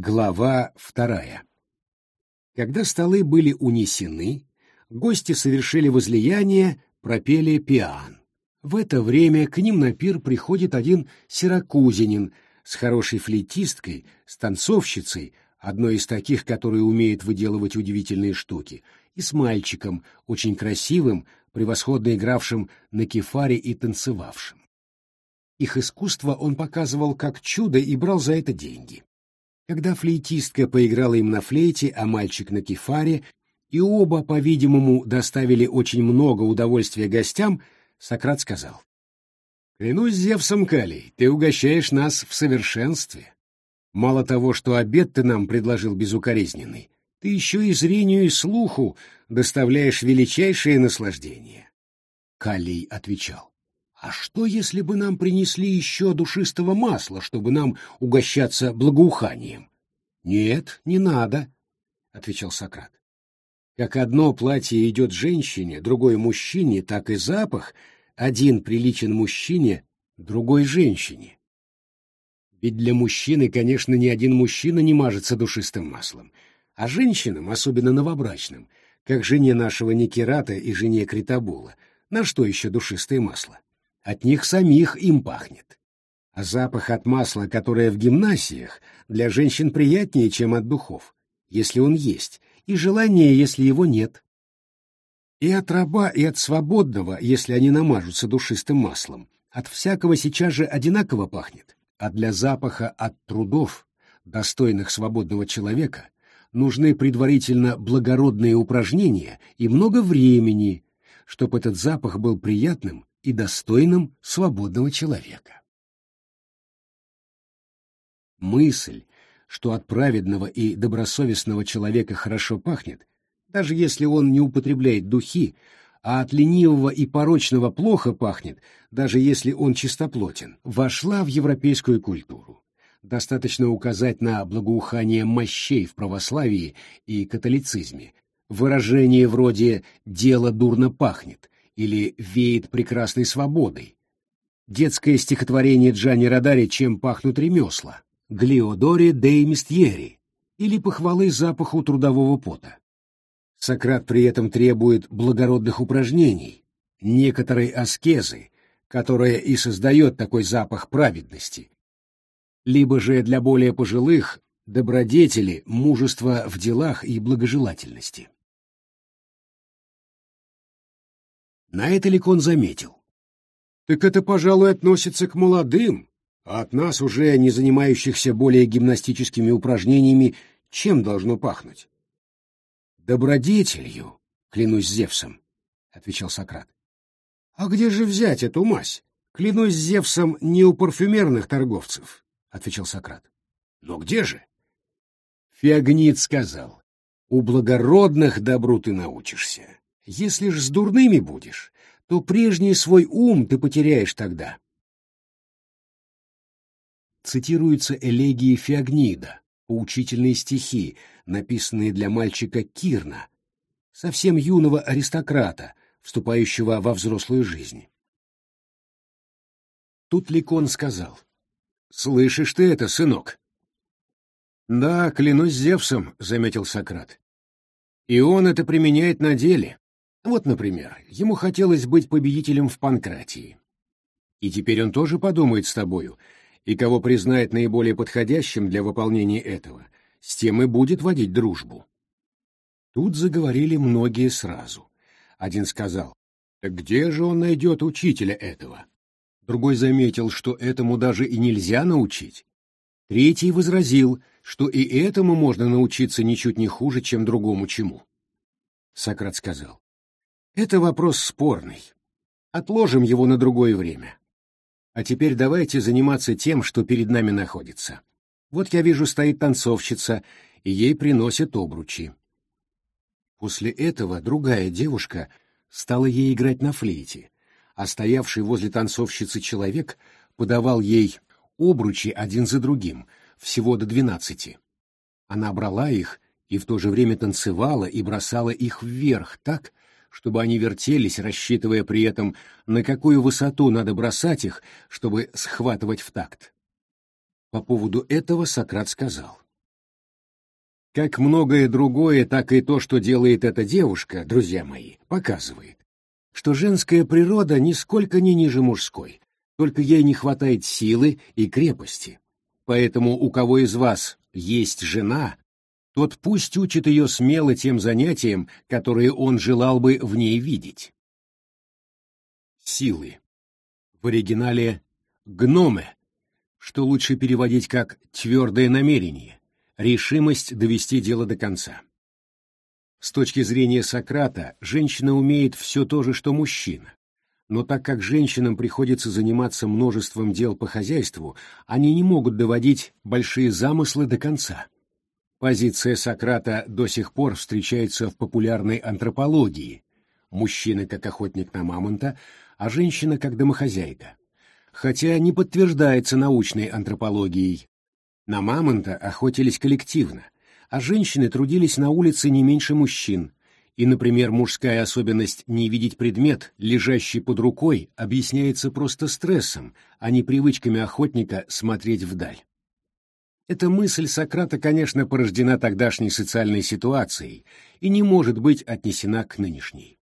Глава вторая. Когда столы были унесены, гости совершили возлияние, пропели пиан. В это время к ним на пир приходит один сиракузинин с хорошей флейтисткой, с танцовщицей, одной из таких, которые умеет выделывать удивительные штуки, и с мальчиком, очень красивым, превосходно игравшим на кефаре и танцевавшим. Их искусство он показывал как чудо и брал за это деньги. Когда флейтистка поиграла им на флейте, а мальчик на кефаре, и оба, по-видимому, доставили очень много удовольствия гостям, Сократ сказал. «Клянусь Зевсом, Калий, ты угощаешь нас в совершенстве. Мало того, что обед ты нам предложил безукоризненный, ты еще и зрению и слуху доставляешь величайшее наслаждение». Калий отвечал. А что, если бы нам принесли еще душистого масла, чтобы нам угощаться благоуханием? Нет, не надо, отвечал Сократ. Как одно платье идет женщине, другой мужчине, так и запах один приличен мужчине, другой женщине. Ведь для мужчины, конечно, ни один мужчина не мажется душистым маслом, а женщинам, особенно новобрачным, как жене нашего Никерата и жене Критобула, на что еще душистое масло? От них самих им пахнет. Запах от масла, которое в гимнасиях, для женщин приятнее, чем от духов, если он есть, и желание, если его нет. И от раба, и от свободного, если они намажутся душистым маслом, от всякого сейчас же одинаково пахнет, а для запаха от трудов, достойных свободного человека, нужны предварительно благородные упражнения и много времени, чтобы этот запах был приятным и достойным свободного человека. Мысль, что от праведного и добросовестного человека хорошо пахнет, даже если он не употребляет духи, а от ленивого и порочного плохо пахнет, даже если он чистоплотен, вошла в европейскую культуру. Достаточно указать на благоухание мощей в православии и католицизме, выражение вроде «дело дурно пахнет», или веет прекрасной свободой. Детское стихотворение Джани Радари «Чем пахнут ремесла», Глиодори де Мистьери или похвалы запаху трудового пота. Сократ при этом требует благородных упражнений, некоторой аскезы, которая и создает такой запах праведности, либо же для более пожилых добродетели, мужества в делах и благожелательности. На это Ликон заметил. Так это, пожалуй, относится к молодым, а от нас, уже не занимающихся более гимнастическими упражнениями, чем должно пахнуть? Добродетелью, клянусь Зевсом, — отвечал Сократ. А где же взять эту мазь? Клянусь Зевсом не у парфюмерных торговцев, — отвечал Сократ. Но где же? Феогнит сказал, у благородных добру ты научишься. Если ж с дурными будешь, то прежний свой ум ты потеряешь тогда. Цитируются элегии Феогнида, поучительные стихи, написанные для мальчика Кирна, совсем юного аристократа, вступающего во взрослую жизнь. Тут Ликон сказал, «Слышишь ты это, сынок?» «Да, клянусь Зевсом», — заметил Сократ. «И он это применяет на деле. Вот, например, ему хотелось быть победителем в Панкратии. И теперь он тоже подумает с тобою, и кого признает наиболее подходящим для выполнения этого, с тем и будет водить дружбу. Тут заговорили многие сразу. Один сказал, «Так где же он найдет учителя этого?» Другой заметил, что этому даже и нельзя научить. Третий возразил, что и этому можно научиться ничуть не хуже, чем другому чему. Сократ сказал, это вопрос спорный. Отложим его на другое время. А теперь давайте заниматься тем, что перед нами находится. Вот я вижу, стоит танцовщица, и ей приносят обручи. После этого другая девушка стала ей играть на флейте, а стоявший возле танцовщицы человек подавал ей обручи один за другим, всего до двенадцати. Она брала их и в то же время танцевала и бросала их вверх так, чтобы они вертелись, рассчитывая при этом, на какую высоту надо бросать их, чтобы схватывать в такт. По поводу этого Сократ сказал. Как многое другое, так и то, что делает эта девушка, друзья мои, показывает, что женская природа нисколько не ниже мужской, только ей не хватает силы и крепости. Поэтому у кого из вас есть жена, тот пусть учит ее смело тем занятиям, которые он желал бы в ней видеть. Силы. В оригинале «гноме», что лучше переводить как «твердое намерение», решимость довести дело до конца. С точки зрения Сократа, женщина умеет все то же, что мужчина. Но так как женщинам приходится заниматься множеством дел по хозяйству, они не могут доводить большие замыслы до конца. Позиция Сократа до сих пор встречается в популярной антропологии. Мужчина как охотник на мамонта, а женщина как домохозяйка. Хотя не подтверждается научной антропологией. На мамонта охотились коллективно, а женщины трудились на улице не меньше мужчин, и, например, мужская особенность не видеть предмет, лежащий под рукой, объясняется просто стрессом, а не привычками охотника смотреть вдаль. Эта мысль Сократа, конечно, порождена тогдашней социальной ситуацией и не может быть отнесена к нынешней.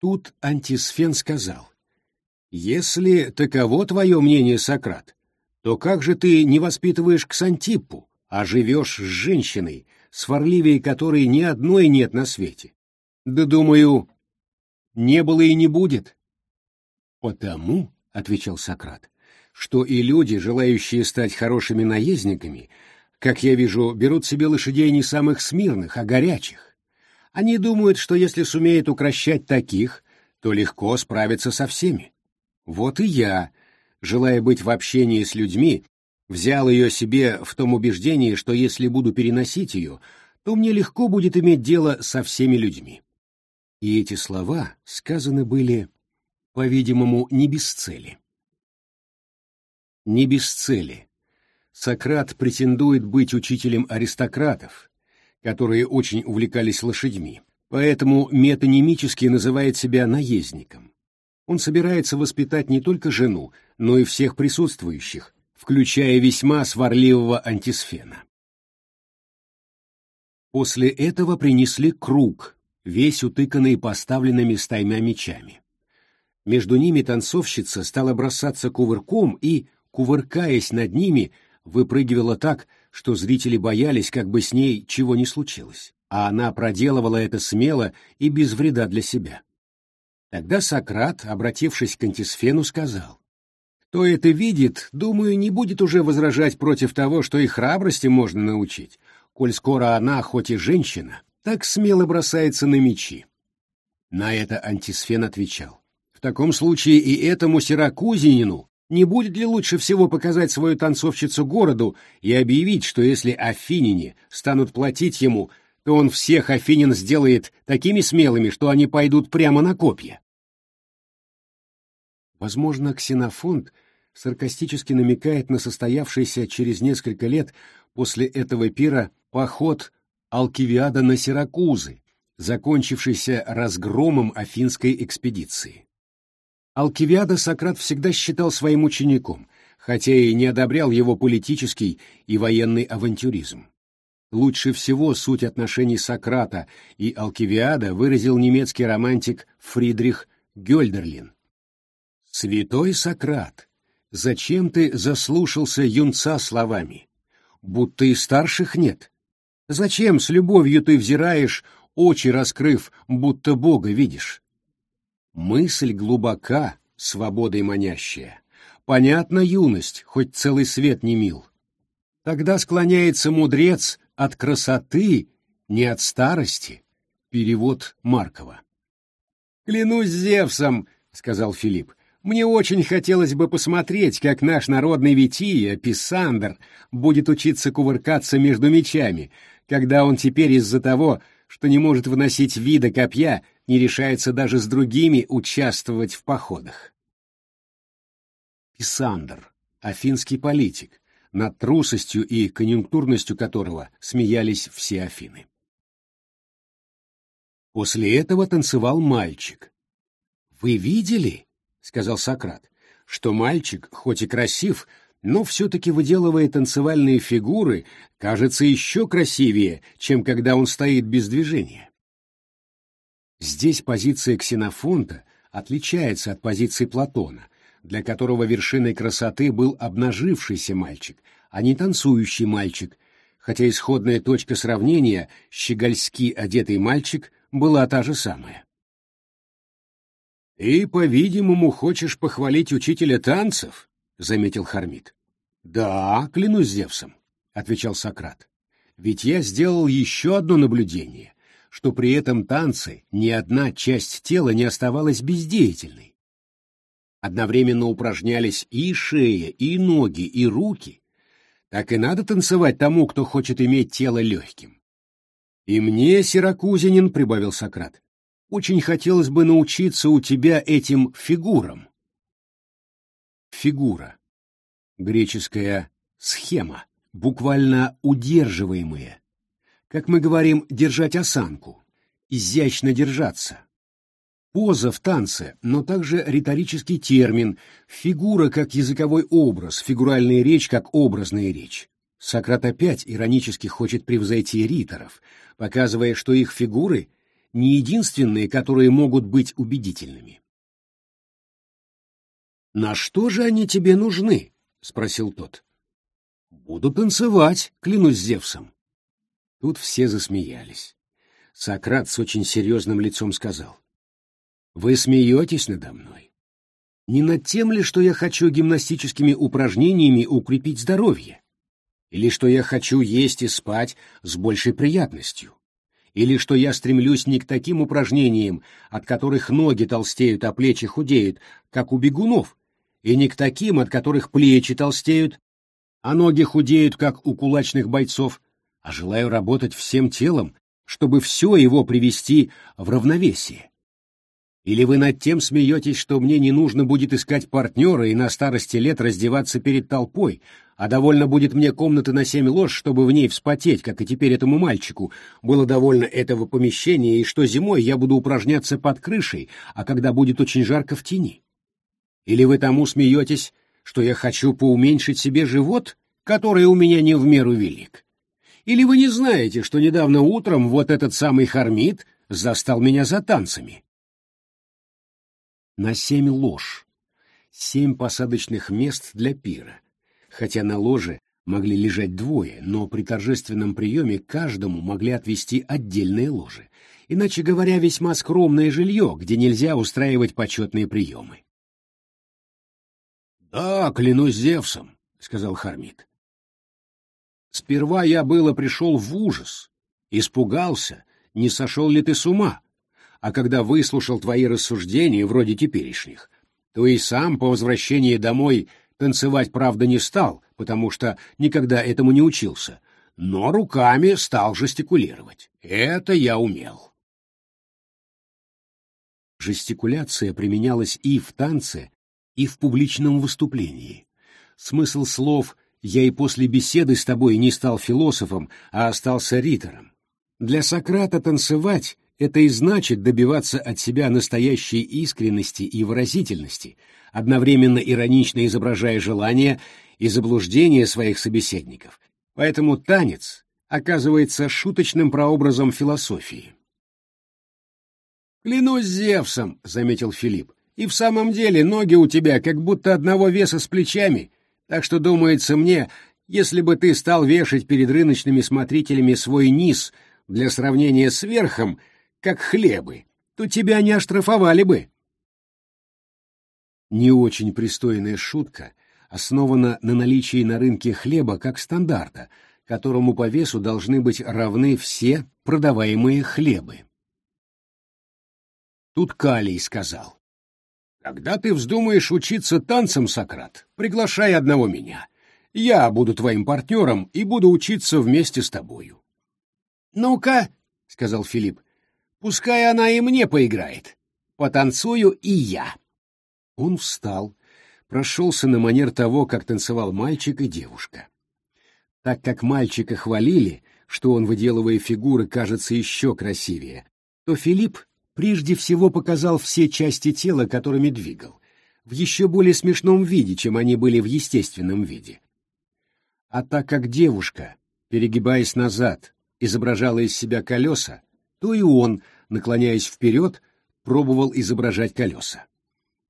Тут Антисфен сказал, «Если таково твое мнение, Сократ, то как же ты не воспитываешь Ксантиппу, а живешь с женщиной, сварливее которой ни одной нет на свете. Да, думаю, не было и не будет. Потому, — отвечал Сократ, — что и люди, желающие стать хорошими наездниками, как я вижу, берут себе лошадей не самых смирных, а горячих. Они думают, что если сумеют укращать таких, то легко справиться со всеми. Вот и я, желая быть в общении с людьми, Взял ее себе в том убеждении, что если буду переносить ее, то мне легко будет иметь дело со всеми людьми. И эти слова сказаны были, по-видимому, не без цели. Не без цели. Сократ претендует быть учителем аристократов, которые очень увлекались лошадьми, поэтому метонимически называет себя наездником. Он собирается воспитать не только жену, но и всех присутствующих, включая весьма сварливого антисфена. После этого принесли круг, весь утыканный поставленными стаймя мечами. Между ними танцовщица стала бросаться кувырком и, кувыркаясь над ними, выпрыгивала так, что зрители боялись, как бы с ней чего не случилось, а она проделывала это смело и без вреда для себя. Тогда Сократ, обратившись к антисфену, сказал, кто это видит, думаю, не будет уже возражать против того, что и храбрости можно научить, коль скоро она, хоть и женщина, так смело бросается на мечи. На это антисфен отвечал. В таком случае и этому сиракузинину не будет ли лучше всего показать свою танцовщицу городу и объявить, что если афиняне станут платить ему, то он всех афинин сделает такими смелыми, что они пойдут прямо на копья? Возможно, Ксенофонт саркастически намекает на состоявшийся через несколько лет после этого пира поход Алкивиада на Сиракузы, закончившийся разгромом афинской экспедиции. Алкивиада Сократ всегда считал своим учеником, хотя и не одобрял его политический и военный авантюризм. Лучше всего суть отношений Сократа и Алкивиада выразил немецкий романтик Фридрих Гёльдерлин. «Святой Сократ, зачем ты заслушался юнца словами? Будто и старших нет. Зачем с любовью ты взираешь, очи раскрыв, будто Бога видишь? Мысль глубока, свободой манящая. Понятна юность, хоть целый свет не мил. Тогда склоняется мудрец от красоты, не от старости. Перевод Маркова. «Клянусь Зевсом», — сказал Филипп, мне очень хотелось бы посмотреть, как наш народный Вития, Писандр, будет учиться кувыркаться между мечами, когда он теперь из-за того, что не может выносить вида копья, не решается даже с другими участвовать в походах. Писандр, афинский политик, над трусостью и конъюнктурностью которого смеялись все Афины. После этого танцевал мальчик. «Вы видели?» — сказал Сократ, — что мальчик, хоть и красив, но все-таки выделывая танцевальные фигуры, кажется еще красивее, чем когда он стоит без движения. Здесь позиция Ксенофонта отличается от позиции Платона, для которого вершиной красоты был обнажившийся мальчик, а не танцующий мальчик, хотя исходная точка сравнения щегольски одетый мальчик была та же самая. «Ты, по-видимому, хочешь похвалить учителя танцев?» — заметил Хармит. «Да, клянусь Зевсом», — отвечал Сократ. «Ведь я сделал еще одно наблюдение, что при этом танце ни одна часть тела не оставалась бездеятельной. Одновременно упражнялись и шея, и ноги, и руки. Так и надо танцевать тому, кто хочет иметь тело легким. И мне, сиракузинин, — прибавил Сократ, очень хотелось бы научиться у тебя этим фигурам. Фигура. Греческая схема, буквально удерживаемые. Как мы говорим, держать осанку, изящно держаться. Поза в танце, но также риторический термин, фигура как языковой образ, фигуральная речь как образная речь. Сократ опять иронически хочет превзойти риторов, показывая, что их фигуры — не единственные, которые могут быть убедительными. «На что же они тебе нужны?» — спросил тот. «Буду танцевать, клянусь Зевсом». Тут все засмеялись. Сократ с очень серьезным лицом сказал. «Вы смеетесь надо мной? Не над тем ли, что я хочу гимнастическими упражнениями укрепить здоровье? Или что я хочу есть и спать с большей приятностью? или что я стремлюсь не к таким упражнениям, от которых ноги толстеют, а плечи худеют, как у бегунов, и не к таким, от которых плечи толстеют, а ноги худеют, как у кулачных бойцов, а желаю работать всем телом, чтобы все его привести в равновесие. Или вы над тем смеетесь, что мне не нужно будет искать партнера и на старости лет раздеваться перед толпой, а довольно будет мне комнаты на семь лож, чтобы в ней вспотеть, как и теперь этому мальчику. Было довольно этого помещения, и что зимой я буду упражняться под крышей, а когда будет очень жарко в тени. Или вы тому смеетесь, что я хочу поуменьшить себе живот, который у меня не в меру велик? Или вы не знаете, что недавно утром вот этот самый Хармит застал меня за танцами? на семь лож, семь посадочных мест для пира, хотя на ложе могли лежать двое, но при торжественном приеме каждому могли отвести отдельные ложи, иначе говоря, весьма скромное жилье, где нельзя устраивать почетные приемы. «Да, клянусь Зевсом», — сказал Хармит. «Сперва я было пришел в ужас, испугался, не сошел ли ты с ума, а когда выслушал твои рассуждения, вроде теперешних, то и сам по возвращении домой танцевать, правда, не стал, потому что никогда этому не учился, но руками стал жестикулировать. Это я умел. Жестикуляция применялась и в танце, и в публичном выступлении. Смысл слов «я и после беседы с тобой не стал философом, а остался ритором». Для Сократа танцевать это и значит добиваться от себя настоящей искренности и выразительности, одновременно иронично изображая желания и заблуждения своих собеседников. Поэтому танец оказывается шуточным прообразом философии. «Клянусь Зевсом», — заметил Филипп, — «и в самом деле ноги у тебя как будто одного веса с плечами, так что, думается мне, если бы ты стал вешать перед рыночными смотрителями свой низ для сравнения с верхом, как хлебы, то тебя не оштрафовали бы. Не очень пристойная шутка основана на наличии на рынке хлеба как стандарта, которому по весу должны быть равны все продаваемые хлебы. Тут Калий сказал, «Когда ты вздумаешь учиться танцам, Сократ, приглашай одного меня. Я буду твоим партнером и буду учиться вместе с тобою». «Ну-ка», — сказал Филипп, Пускай она и мне поиграет. Потанцую и я. Он встал, прошелся на манер того, как танцевал мальчик и девушка. Так как мальчика хвалили, что он, выделывая фигуры, кажется еще красивее, то Филипп прежде всего показал все части тела, которыми двигал. в еще более смешном виде, чем они были в естественном виде. А так как девушка, перегибаясь назад, изображала из себя колеса, то и он, наклоняясь вперед, пробовал изображать колеса.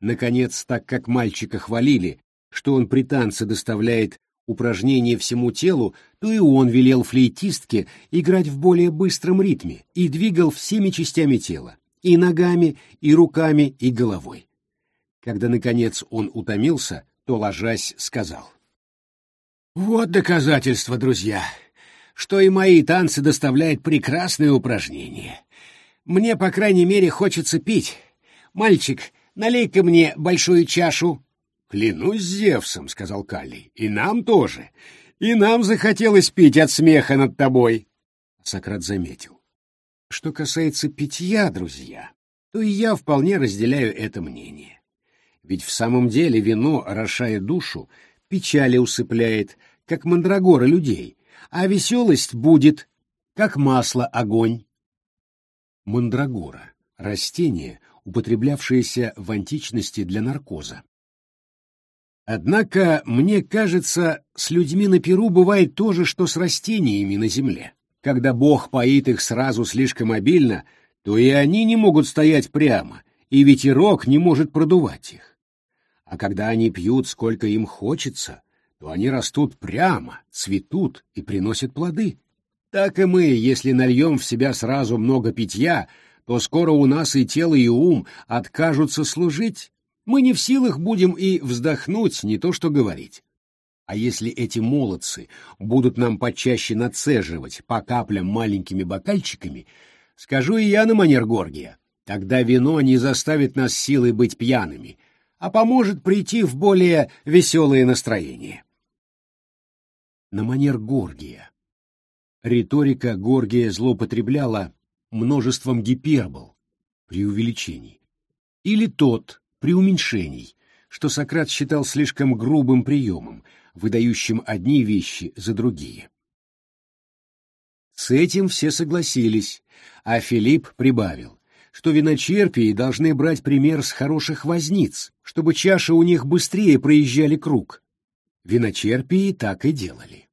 Наконец, так как мальчика хвалили, что он при танце доставляет упражнения всему телу, то и он велел флейтистке играть в более быстром ритме и двигал всеми частями тела, и ногами, и руками, и головой. Когда, наконец, он утомился, то, ложась, сказал. «Вот доказательство, друзья, что и мои танцы доставляют прекрасные упражнения. Мне, по крайней мере, хочется пить. Мальчик, налей-ка мне большую чашу». «Клянусь Зевсом», — сказал Каллий, — «и нам тоже. И нам захотелось пить от смеха над тобой». Сократ заметил. Что касается питья, друзья, то и я вполне разделяю это мнение. Ведь в самом деле вино, орошая душу, печали усыпляет, как мандрагора людей, а веселость будет, как масло огонь. Мандрагора — растение, употреблявшееся в античности для наркоза. Однако, мне кажется, с людьми на Перу бывает то же, что с растениями на земле. Когда Бог поит их сразу слишком обильно, то и они не могут стоять прямо, и ветерок не может продувать их. А когда они пьют, сколько им хочется, то они растут прямо, цветут и приносят плоды. Так и мы, если нальем в себя сразу много питья, то скоро у нас и тело, и ум откажутся служить, мы не в силах будем и вздохнуть, не то что говорить. А если эти молодцы будут нам почаще нацеживать по каплям маленькими бокальчиками, скажу и я на манер Горгия, тогда вино не заставит нас силой быть пьяными, а поможет прийти в более веселое настроение. На манер Горгия. Риторика Горгия злоупотребляла множеством гипербол, преувеличений. Или тот, преуменьшений, что Сократ считал слишком грубым приемом, выдающим одни вещи за другие. С этим все согласились, а Филипп прибавил, что виночерпии должны брать пример с хороших возниц, чтобы чаши у них быстрее проезжали круг. Виночерпии так и делали.